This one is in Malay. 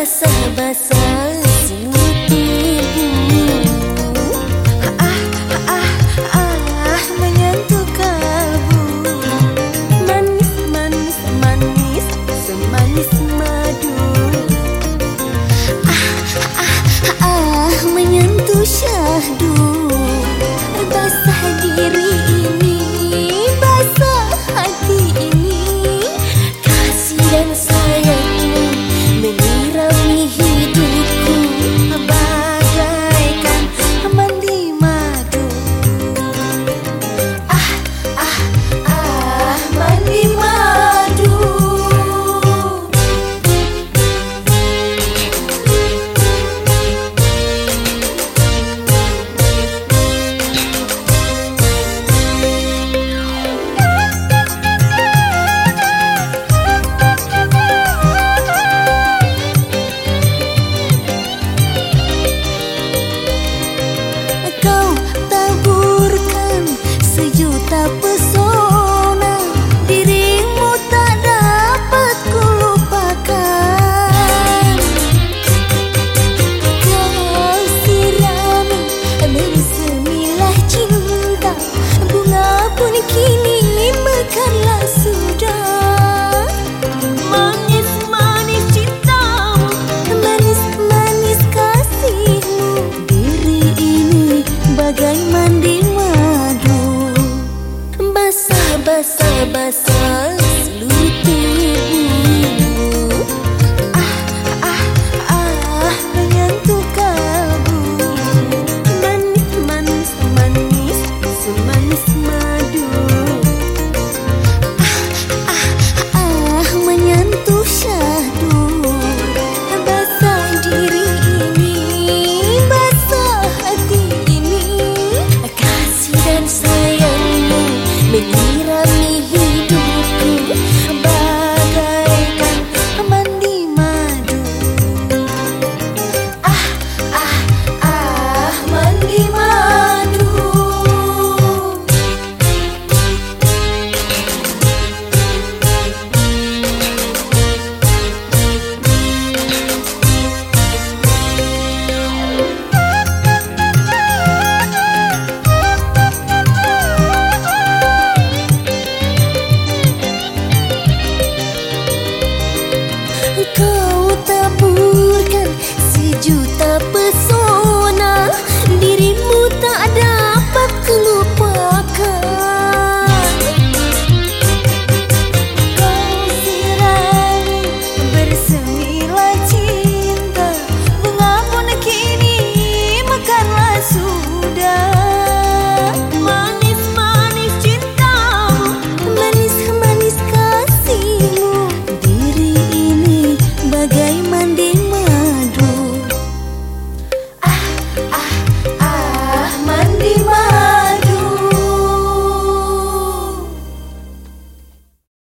basah-basah Пусть Taburkan sejuta pesona